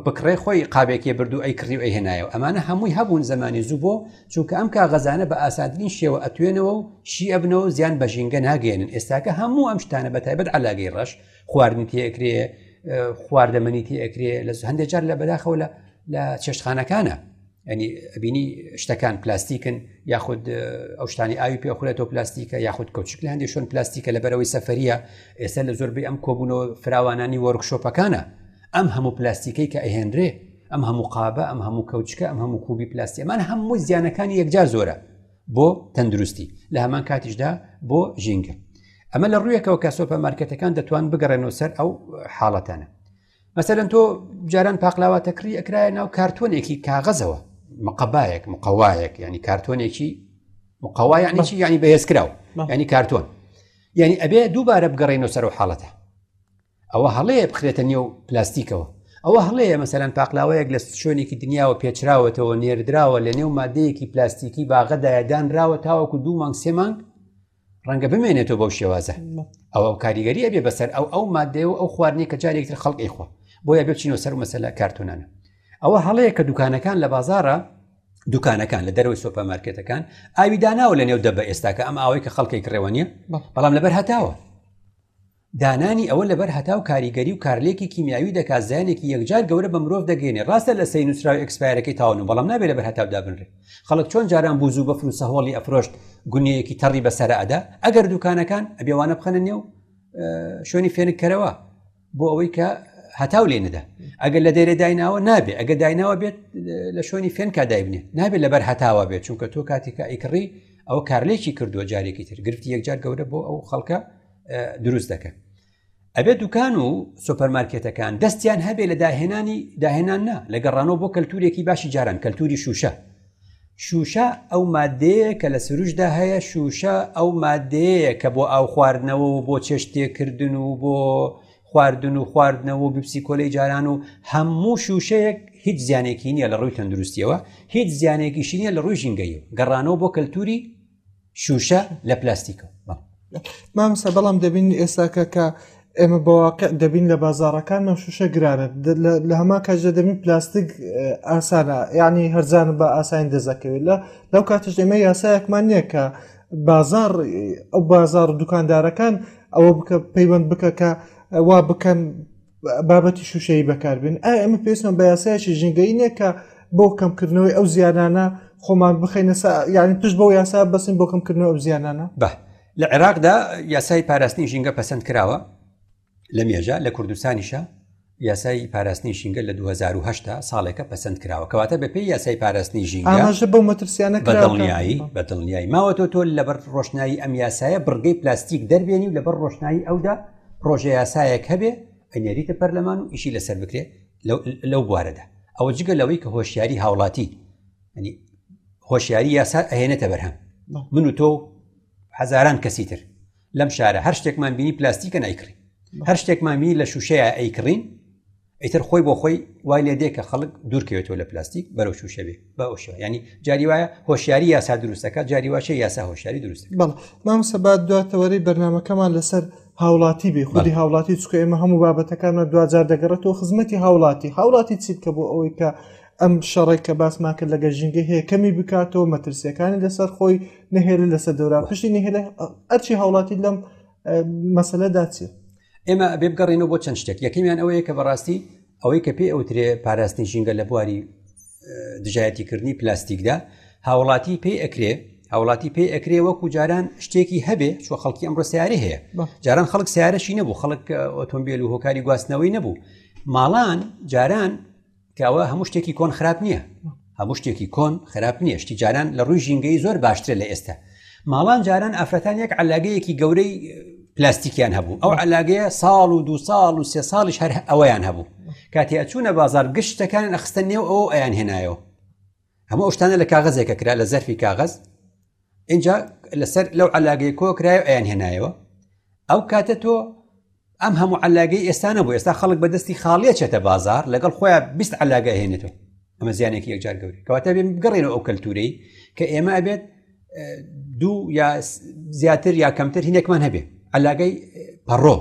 Speaker 2: بکڕێ خۆی قابێکی بردو ئەی کڕی و ئەهێنایەوە ئەمانە هەمووی هەبوون زمانی زوو بۆ چونکە ئەم کاغەزانە بە ئاسادترین شێوە ئەتوێنەوە و شی ئەبنەوە زیان بە ژینگە ناگەێنن ئێستاکە هەموو ئەم شتانە بە تایبەت علاگەی ڕەش خواردنی تێکرێ خواردەمەنی تێکرێ لە هەندێک جار لە بەداخەوە لە لە چێشتخانەکانە ئەنی بینی شتەکان پلاستیکن یاخود ئەو شتانی ئاوی پێخورێتەوە پلاستیکە یاخود کەوچک لە هەندێک شوێن پلاستیکە لە بەرەوەی سەفریە ئێستا لە زۆربەی ئەم کۆبوونەوە فراوانانی وەرکشۆپەکانە ئەم هەموو پلاستیکەی کە ئەهێنرێ ئەم هەموو قابە ئەم هەموو کەوچکە ئەم هەموو کوبی پلاستیەمان هەموو زیانەکانی یەکجار زۆرە بۆ تەندروستی لە هەمان کاتیشدا بۆ ژینگە ئەمە لە ڕویەکەوە کە سۆپە مارکێتەکان دەتوان بگەڕێنەوە سەر ئەو حاڵەتانە مەسەرەن تۆ جاران پاقلاوا تەکری ئەکرایە ناو کارتۆنێکی کاغەزەوە مقبایەک مقاوایەک ینی کارتۆنێکی مقاوایانێکی ینی بەهێزکراو ینی کارتۆن یعنی ئەبێ دووبارە بگەڕێنەوە سەر و حاڵەتە ئەوە هەڵەیە بخرێتە نێو پلاستیکەوە ئەوە هەڵەیە مەسەرەن پاقلاوەیەک لە شوێنێکی دنیاوە پێچراوەتەوە نێردراوە لە نێو مادەیەکی پلاستیکی باغەدایە دانراوە تاوەکو دوو مانگ سێ مانگ ڕەنگە بمێنێتەوە بەو شێوازە ئەوە کاریگەری ئەبێ بەسەر ئەو ئەو مادەیە و ئەو خواردنی کە جارێکتر خەڵقی خۆ بۆیە بچینەوە سەر مەسەلا کارتونانە ئەوە هەڵەیە کە دوکانەکان لە بازارە دوکانەکان لە دەرەوەی سۆپە مارکێتەکان ئاوی داناوە لە نێو دەبە ئێستاکە ئەم ئاوەی کە خەڵکی کڕێوە نیە بەڵام لەبەر هەتاوە دانانی ئەوە لەبەر هەتاو کاریگەری و کارلێکی کیمیاوی دەکات زیانێکی یەکجار گەورە بە مرۆڤ دەگەێنێ ڕاستە لە سەی نووسراوی ئەکسپایرەکەی تاون بەڵام نابێت لەبەر هەتاو دابنرێت خەڵک چۆن جاران بوو زوو بەفر و سەهۆڵی ئەفرۆشت گونیەیەکی تەڕی بەسەر ئەدا ئەگەر دوکانەکان ئەبێوانە بخەنە نێو شوێنی فێنکەرەوە بۆ ئەوەی کە هەتاو لێ نەدا ئەگەر لە دەێ دایناوە نابێ ئەگە دایناوە بێت لە شوێنی فێنکا دایبنێ نابێت لەبەر هەتاوە بێت چونکە تۆ کاتێکە ئیکڕی ئەو کارلێکی کردووە جارێکی تر گرفتی یەکجار گەورە بۆ ئەو خەڵکە دروست دەکەن ئەبێت دوکان و سوپەرمارکێتەکان دەستیان هەبێ لە داهێنانی داهێنان نا لە گەڕانەوە بۆ کەلتورێکی باشی جاران کەلتوری شوشە شوشە ئەو مادەیە کە لە سروشدا هەیە شوشە ئەو مادەیە کە بۆ ئاو خواردنەوە و بۆ چێشتێکردن و بۆ خواردن و خواردنەوە و بپسی کۆلەی جاران و هەموو شوشەیەک هیچ زیانێکی نییە لە ڕووی تەندروستیەوە هیچ زیانێکیشی نیە لە ڕووی ژینگەیە گەڕانەوە بۆ کەلتوری شوشە لە پلاستیکە
Speaker 1: مامسا بەڵام دەبین ئێساکە کە ئێمە بەواقع دەبین لە بازارەکانمان شوشە گرانە لە هەما کاژە دەبین پلاستیک ئاسانە یعنی هەرزانە بە ئاسانی دەزەکەوێت لە لەو کاتش ئێمە یاسایەکمان نییە کە بازار ئەو بازار دوکاندارەکان ئەوە بکە پەیوەند بکە کە وا بکەن بابەتی شوشەیی بەکاربن ئایا ئەمە پێستمان بە یاسایەکی ژینگەی نیە کە بۆ کەمکردنەوەی ئەو زیانانە خۆمان بخینە یعنی پشت بۆ یاسا بەسین بۆ کەمکردنەوە ئەو زیانانە
Speaker 2: بە لە عێراقدا یاسای پاراستنی ژینگە پەسەند کراوە لە مێژە لە کوردستانیشە یاسای پاراستنی ژینگە لە 2010 ساڵێکە پەسەند کراوە کەواتە بەپی یاسای پاراستنی ژینگەژە
Speaker 1: بۆ مەترسیانە
Speaker 2: بەدڵنیایی بەدڵنیایی ماوە تۆ تۆ لەبەر ڕۆشنایی ئەم یاسایە بڕگەی پلاستیک دەربێنی و لەبەر ڕۆشنایی ئەودا پرۆژە یاسایەک هەبێ ئەنێریتە پەرلەمان و ئیشی لەسەر بکرێ لەو بوارەدا ئەوە جگە لەوەی کە هۆشیاری هاوڵاتی ئەنی هۆشیاری یاسا ئەهێنێتە بەرهەم من و تۆ هزاران کەسی تر لەم شارە هەر شتێکمان بینی پلاستیکە نایکڕین هەر شتێکمان بینی لە شوشەیە ئەیکڕین ئیتر خۆی بۆ خۆی وای لێ دێ کە خەڵک دوورکەوێتەوە لە پلاستیک بەرەو شوشەوێ بە ئەوشەوە ینی جاری وایە هۆشیاری یاسا دروستەکە جاری واشە یاسا هۆشیاری دروست
Speaker 1: بەڵ مامسە بعد دواتەوەری بەرنمەکەمان لەسەر هاوڵاتی بێ خودی هاوڵاتی چکە ئێمە هەموو بابەتەکانە دوجار دەگەڕێتەوە خزمەتی هاوڵاتی هاوڵاتی چی بکە بۆ ئەوەی کە ئەم شەڕێک کە باسمان کرد لەگە ژینگە هەیە کەمی بکاتەوە مەترسیەکانی لەسەر خۆی نهێلە لەسەر دەورا پشتی نهێلە ئەرچی هاوڵاتی لەم مەسلەدا چیە
Speaker 2: ئێمە ئەبێ بگەڕێنەوە بۆ چەند شتێک یەکەمیان ئەوەیە کە بەڕاستی ئەوەی کە پێ ئەوترێ پاراستنی ژینگە لە بواری دژایەتیکردنی پلاستیکدا هاوڵاتی پێ ئەکرێ هاوڵاتی پێ ئەکرێ وەکو جاران شتێکی هەبێ چۆ خەڵکی ئەمڕۆ سیارە هەیە جاران خەڵک سیارەشی نەبوو خەڵک ئۆتۆمبیل و هۆکاری گواستنەوەی نەبوو ماڵان جاران کەوە هەموو شتێکی کۆن خراپ نییە هەموو شتێکی کۆن خراپ نییە شتی جاران لە ڕووی ژینگەی زۆر باشترە لە ئێستا ماڵان جاران ئافرەتان یەک علاگەیەکی گەورەی پلاستیکیان هەبوو ئەو علاگەیە ساڵ و دو ساڵ و سێ ساڵیش هەر ئەویان هەبوو کاتی ئەچوونە بازار گشتەکان ئەخستە نێو ئەو ئەیان هێنایەوە هەموو ئەو شتانە لە کاغەزێکە کرا لە زەرفی کاغەز اینجا لەسەر لەو علاگەی کۆ کرایە ئەیان هێنایەوە ئەو کاتە تۆ ئەم هەموو علاگەی ئێستانە بۆ ئێستا خەڵک بەدەستی خاڵیە چێتە بازار لەگەڵ خۆیان بیست علاگە هێنێتەوە ئەمە زیانێکی یەکجار گەوری کەواتە بێن بگەڕێنەوە ئەو کەلتورەی کە ئێمە ئەبێت دوو یا زیاتر یا کەمتر هینێکمان هەبێ علاگەی پەڕۆ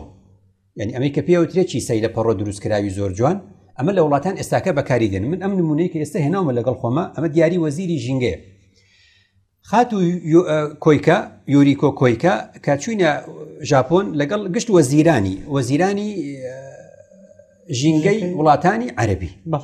Speaker 2: یعنی ئەمەی کە پێوترێ چی سەی لە پەڕۆ دروست کراوی زۆر جوان ئەمە لە وڵاتان ئێستاکە بەکاری دێن من ئەم نمونەی کە ئێستا هێناومە لەگەڵ خۆمە ئەمە دیاری وەزیری ژینگەیە خات و کۆیکە یوریکۆ کۆیکە کە چوینە ژاپۆن لەگەڵ گشت وەزیرانی وەزیرانی ژینگەی وڵاتانی عەربی بەڵ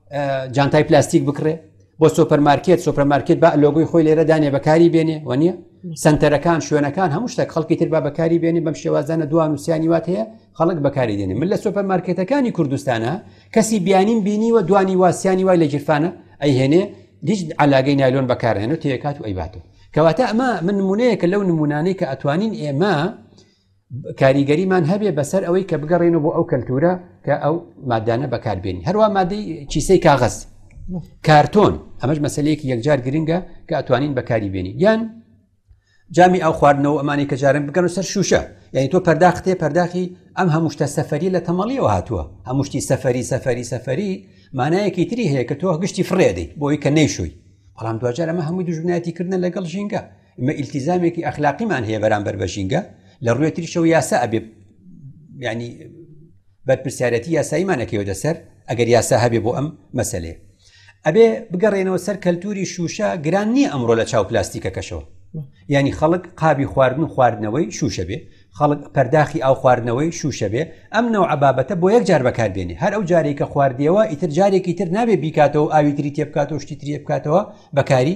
Speaker 2: جانتای پلاستیک بکڕێ بۆ سۆپەرمارکێت سۆپەرمارکێت بە لۆگوی خۆی لێرە دانێ بەکاری بێنێ و نییە سنتەرەکان شوێنەکان هەموو شتە خەڵکی تر با بەکاری بێنێ بەم شێوازانە دوان و سیانی وات هەیە خەڵک بەکاری دێنێ من لە سۆپەرمارکێتەکانی کوردستانە کەسی بیانیم بینی و دوانی واسیانی وای لە گیرفانە ئەیهێنێ دیج علاگەی نایلۆن بەکارێن و تێکات و ئەیبات و کەواتە ئەمە من نمونەیەکە لەو نمونانەی کە ئەتوانین ئێمە کاریگەریمان هەبێ بەسەر ئەوەی کە بگەڕێنەوە بۆ ئەو کەلتورە کە ئەو مادانە بەکاربێنی هەروە مادەی چیسەی کاغەز کارتۆن ئەمەش مەسلەیەکی یەکجار گرنگە کە ئەتوانین بەکاری بێنی یان جامی ئەو خواردنەوە ئەمانی کە جارم بگەن سەر شوشە یعنی تۆ پەرداختێ پەرداخی ئەم هەمووشتە سەفری لە تەمەڵیەوە هاتووە هەمووشتی سەفری سەفری سەفری مانایەکی تری هەیە کە تۆ گشتی فڕێدەی بۆی کە نەیشووی بەڵام دوجار ئەمە هەمووی دژبنایەتی کردن لەگەڵ ژینگە ئمە ئیلتیزامێکی ئەخلاقیمان هەیە بەرامبەر بە ژینگە لە ڕوێ تریشەوە یاسا ئەبێ ینی بەرپسیارەتی یاساییمانەکەەوە دەسەر ئەگەر یاسا هەبێ بۆ ئەم مەسلێ ئەبێ بگەڕێنەوە سەر کەلتوری شوشە گران نییە ئەمڕۆ لە چاو پلاستیکە کەشەوە ینی خەڵک قابی خواردن و خواردنەوەی شوشە بێ خەڵک پەرداخی ئاو خواردنەوەی شوشە بێ ئەم نەوە عبابەتە بۆ یەک جار بەکاربێنێ هەر ئەو جارێک کە خواردیەوە ئیتر جارێکی تر نابێ بیکاتەوە ئاوی تری تێبکاتەوە شتی تری بکاتەوە بەکاری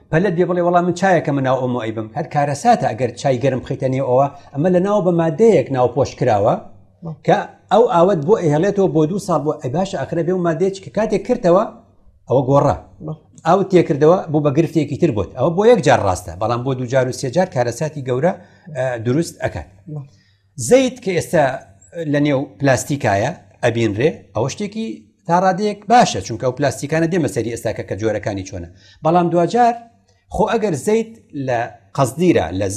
Speaker 2: پەلت بێ بڵێ وەڵام من چایەکە من ناو ئەو مۆئیبم هەر کارەساتە ئەگەر چای گەرم بخیتە نێو ئەوە ئەمە لە ناو بە مادەیەک ناو پۆش کراوە کە ئەو ئاوت بۆ ئەهێڵێتەوە بۆ دوو ساڵ بۆ ئەی باش ئەخرە بێ و مادێچ کە کاتێک کردەوە ئەوە گۆڕە ئەو تێکردەوە بۆ بە گرفتێکی تر بۆت ئەوە بۆ یەک جار ڕاستە بەڵام بۆ دوجار و سێجار کارەساتی گەورە دروست ئەکات. زەیت کە ئێستا لە نێو پلاستیکایە ئەبینرێ ئەوە شتێکی تا ڕادەیەک باشە چونکە ئەو پلاستیکانە دێمە سەری ئێستاکە کە جۆرەکانی چۆنە بەڵام دوجار خۆ ئەگەر زەیت لە قەزدیرە لە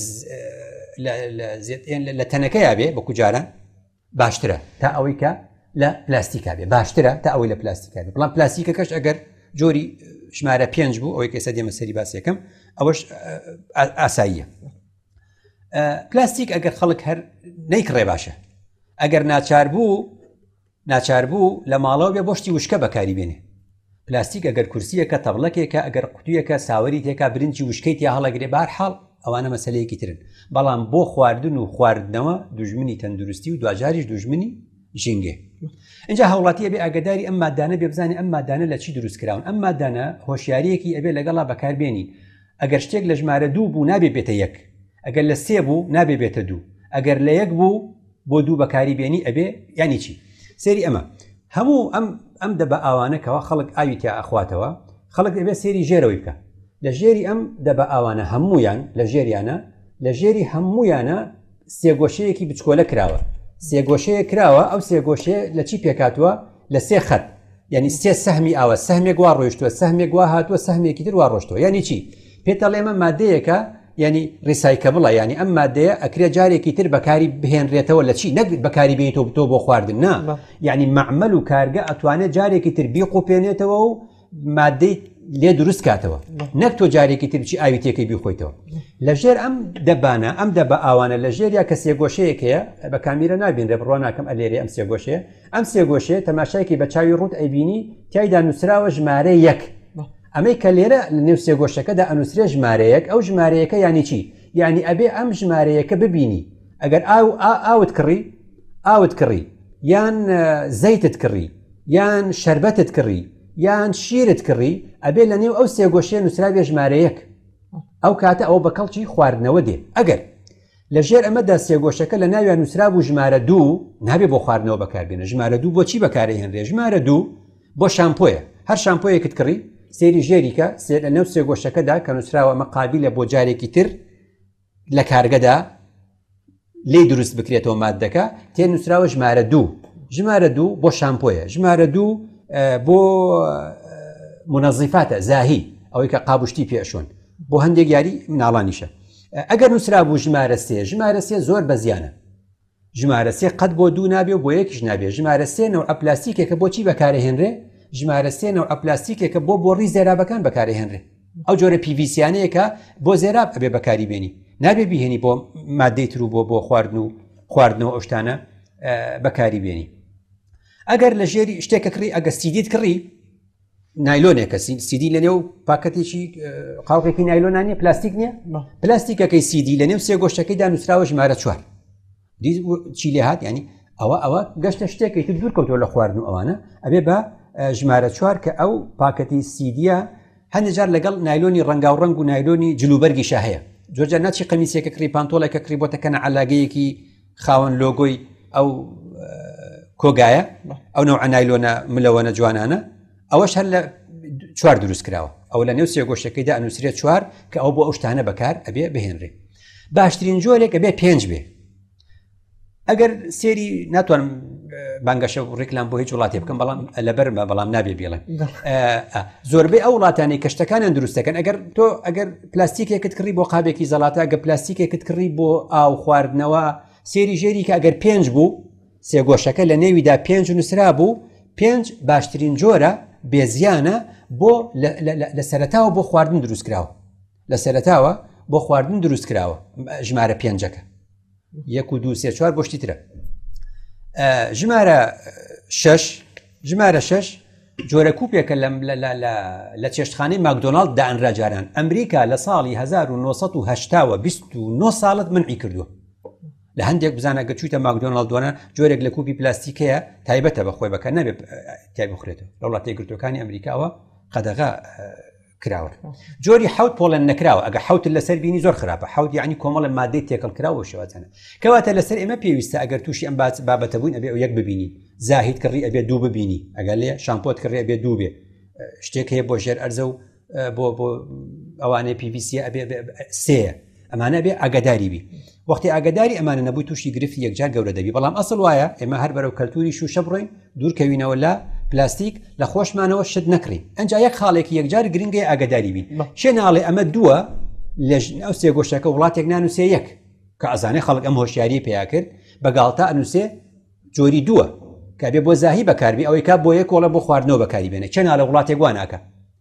Speaker 2: لە تەنەکەیا بێ بە کوجاران باشترە تا ئەوەی کە لە پلاستیکا بێ باشترە تا ئەوەی لە پلاستیکا بێ بڵام پلاستیکە کەش ئەگەر جۆری ژمارە پێنج بوو ئەوەی کەسە دێمە سەری باسیەکەم ئەوەش ئاساییە پلاستیک ئەگەر خەڵک هەر نەیکڕێ باشە ئەگەر ناچار بوو ناچار بوو لە ماڵەوە بێ بۆشتی وشکە بەکاری بێنێ پلاستیک ئەگەر کورسیەکە تەبڵەکێکە ئەگەر قوتویەکە ساوەری تێکا برنجی وشکەی تیا هەڵەگرێ بار حاڵ ئەوانە مەسلەیەکی ترن بەڵام بۆ خواردن و خواردنەوە دوژمنی تەندروستی و دواجاریش دوژمنی ژینگێ اینجا هاوڵاتیە بێ ئەگەداری ئەم مادانە بێبزانانی ئەم مادانە لە چی دروست کراون ئەم مادانە هۆشیارەکی ئەبێ لەگەڵا بەکاربێنین ئەگەر شتێک لە ژمارە دوو بوو نابێ بێتە یەک، ئەگەر لە سێ بوو نابێ بێتە دوو، ئەگەر لە یەک بوو بۆ دوو بەکاری بێنی ئەبێ یانی چی؟ سەیری ئەمە هەموو ئەم ئەم دەبە ئاوانە کەوا خەڵک ئاوی تیا ئەخواتەوە خەڵک ئەبێ سەیری ژێرەوەی بکە لە ژێری ئەم دەبە ئاوانە هەموویان لە ژێریانە لە ژێری هەموویانە سێگۆشەیەکی بچکۆلە کراوە سێگۆشەیە کراوە ئەو سێگۆشەیە لە چی پێکاتوە لە سێ خەت ینی سێ سەهمی ئاوە سەهمێک وا ڕۆیشتووە سەهمێک وا هاتووە سەهمێکی تر وا ڕۆشتەوە یعنی چی پێتە لێمە مادەیەەکە ینی ڕیسایکە بڵە ینی ئەم مادەیە ئەکرێ جارێکی تر بەکاری بهێنرێتەوە لە چی نەک بەکاری بێت و بتۆ بۆ خواردن نا ینی معمل و کارگە ئەتوانێت جارێکی تر بی قوپێنێتەوە و مادەی لێ دروست کاتەوە نەک تۆ جارێکی تر بچی ئاوی تێکەی بیخۆیتەوە لە ژێر ئەم دەبانە ئەم دەبە ئاوانە لە ژێر یا کە سێگۆشەیەک هەیە بە کامیرە نابین لە بڕوا ناکەم ئەلێری ئەم سێگۆشەیە ئەم سێگۆشەیە تەماشایکی بە چاوی ڕوت ئەبینی تایدا نووسراوە ژمارە یەک ئەمەی کە لێرە لە نێو سێگۆشەکەدا ئەنووسێ ژمارەیەک ئەو ژمارەیەەکە ینی چی یعنی ئەبێ ئەم ژمارەیەەکە ببینی ئەگەر ئاو ئاوت کڕی ئاوت کڕی یان زەیتت کڕی یان شەربەتت کڕی یان شیرت کڕی ئەبێ لە نێو ئەو سێگۆشیە نووسراوێ ژمارەیەک ئەو کاتە ئەوە بە کەڵکی خواردنەوە دێ ئەگەر لە ژێر ئەمەدا سێگۆشەکە لە ناویان نووسرا بوو ژمارە دوو نابێ بۆ خواردنەوە بەکاربێنە ژمارە دوو بۆچی بەکارە هێنرێ ژمارە دوو بۆ شامپۆیە هەر شامپۆیەکت کڕی سێری ژێریکە سێ لە نەو سێگۆشەکەدا کە نووسراوە ئەمە قابلە بۆ جارێکی تر لە کارگەدا لی دروست بکرێتەوە مادەکە تێ نووسراوە ژمارە دوو ژمارە دوو بۆ شامپۆیە ژمارە دوو بۆ منەزیفاتە زاهی ئەوەی کە قابشتی پێشون بۆ هەندێک یاری مناڵانیشە ئەگەر نووسرا بوو ژمارە سێ ژمارە سێ زۆر بەزیانە ژمارە سێ قەت بۆ دوو نابێ و بۆ یەکیش نابێ ژمارە سێ نەوعە پلاستیکێکە بۆ چی بەکارەهێنرێ؟ ژمارە سێ نەوعە پلاستیکێکە بۆ بۆڕی زێرابەکان بەکارەهێنرێ ئەو جۆرە پیڤیسیانەیە کە بۆ زێراب ئەبێ بەکاری بێنی نابێ بیهێنی بۆ مادەی تر و بۆ بۆ خواردن و خواردنەوە ئەوشتانە بەکاری بێنی ئەگەر لە ژێری شتێکە کڕی ئەگە سیدیت کڕی نایلۆنێکە سیدی لە نێو پاکەتێکی قاوکێکی نایلۆنانە پلاستیک نییە پلاستیکەکەی سیدی لە نێو سێ گۆشتەکەیدا نووسراوە ژمارە چوار چی لێ هاات ینی ئەوە ئەوە گەشتە شتێکی تر دوور کەوتۆ لە خواردن و ئەوانە ئەبێ بە ژمارە چوار کە ئەو پاکەتی سیدیە هەندێک جار لەگەڵ نایلۆنی ڕەنگاو ڕنگ و نایلۆنی جلوبەرگیشە هەیە جۆجە ناچی قمیسێکە کڕی پانتۆڵێکە کڕی بۆتە کەنە علاگەیەکی خاوەن لۆگۆی ئەو کۆگایە ئەو نەوە نایلۆنە ملەوەە جوانانە ئەوەش هەر لە چوار دروست کراوە ئەو لە نێو سێ گۆشتەکەیدا ئەنووسرێت چوار کە ئەو بۆ ئەو شتانە بەکار ئەبێ بهێنرێ باشترین جۆرێک ئەبێ پێنج بێ ئەگەر سێری ناتوانم بانگەشە و ڕیکلام بۆ هیچ وڵاتی بکەم بەڵام لەبەر بەڵام نابێ بێڵێ زۆربەی ئەو وڵاتانی کەشتەکانیان دروستەکەن ئەگەر تۆ ئەگەر پلاستیکێکت کڕی بۆ قابێکی زەڵاتە ئەگە پلاستیکێکت کڕی بۆ ئاو خواردنەوە سێری ژێری کە ئەگەر پێنج بوو سێگۆشەکە لە نێویدا پێنج نووسرا بوو پێنج باشترین جۆرە بێزیانە بۆ لە سەرتاوە بۆ خواردن دروستکراوە لە سەرتاوە بۆ خواردن دروست کراوە ژمارە پێنجەکە یەک و دو سێ چوار بۆشتی ترە ژمارە شش ژمارە شش جۆرە کوپێکە لەم لە چێشتخانەی ماکدۆناالد دانرا جاران ئەمریکا لە ساڵی 1970ەوە 29 ساڵت منعی کردووە لە هەندێک بزانە گە چوویتە ماکدۆناالدۆنە جۆرێک لە کوپی پلاستیکەیە تایبەتە بە خۆی بەکە نەبێت تای بخرێتەوە لە وڵاتی گرتوەکانی ئەمریکاوە قەدەغا کراون جۆری حوت پۆڵێن نەکراوە ئەگە حوت لەسەر بینی زۆر خراپە حوت یعنی کۆمەڵە مادەی تێکەڵ کراوە شێوازەنە کەواتە لەسەر ئێمە پێویستە ئەگەر تووشی ئەم باچ بابەتە بووین ئەبێ و یەک ببینین زاهید کڕی ئەبێ دوو ببینی ئەگەر لێ شامپۆت کڕێ ئەبێ دوو بێ شتێک هەیە بۆ ژێر ئەرزە و بۆ بۆ ئەوانەی پیویسیە ئەبێ سێ ئەمانە بێ ئاگداری بی وەختی ئاگداری ئەمانە نەبوو تووشی گرفتی یەکجار گەورە دەبی بەڵام ئەسڵ وایە ئێمە هەر بەرەو کەلتوری شوشە بڕۆین دوورکەوینەوە لە پلاستیک لە خۆشمانەوە شت نەکڕین ئەنج یەک خاڵێکی یەکجار گرنگی ئاگداری بین شێ ناڵێ ئەمە دووە لە ئەو سێ گۆشتەکە وڵاتێک نانووسێ یەک کە ئەزانێ خەڵک ئەم هۆشیاری پێیا کرد بەگاڵتا ئەنووسێ جۆری دووە کە بێ بۆ زاهی بەکاربی ئەوەی کا بۆ یەک کۆڵە بۆ خواردنەوە بەکاری بێنە چێ ناڵە وڵاتێک واناکە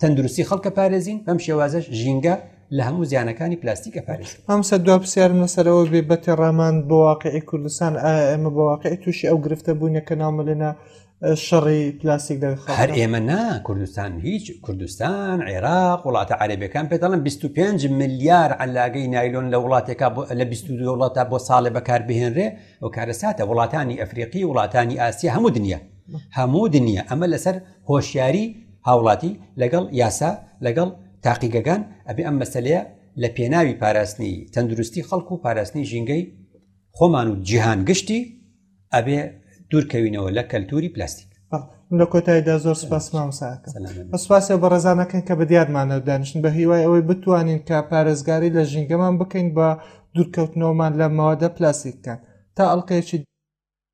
Speaker 2: تەندروستی خەڵک ئەپارێزین بەم شێوازەش ژینگە لە هەموو زیانەکانی پلاستیک
Speaker 1: ئەپارێزین مامسە دو پرسیارم لەسەرەوە بێ بەتێ ڕامان بۆ واقعی کوردستان ئایا ئێمە بە واقعی تووشی ئەو گرفتە بووینە کە ناومەلێنا شەڕی پلاستیک دەر
Speaker 2: هەر ئێمە نا کوردستان هیچ کوردستان عێراق وڵاتە عربەکان پێ دەڵم 25 ملیار علاگەی نایلۆن لە وڵاتێکا لە 22 وڵاتە بۆ ساڵێ بەکار بهێنرێ و کارەساتە وڵاتانی ئەفریقی وڵاتانی ئاسیە هەموو دنیا هەموو دنیا ئەمە لەسەر هۆشیاری هاوڵاتی لەگەڵ یاسا لەگەڵ تاقیگەگان ئەبێ ئەم مەسلەیە لە پێناوی پاراستنی تەندروستی خەڵکو و پاراستنی ژینگەی خۆمان و جیهان گشتی ئەبێ دوورکەوینەوە لە کەلتوری پلاستیک
Speaker 1: لە کۆتاییدا زۆر سپاسمان ساکە سپاسی بە ڕێزانەکەن کە بە دیارمانە دانیشن بە هیوای ئەوەی بتوانین کە پارێزگاری لە ژینگەمان بکەین بە دوورکەوتنەوەمان لە ماوەدە پلاسیککان تا ئەڵلقەیەکی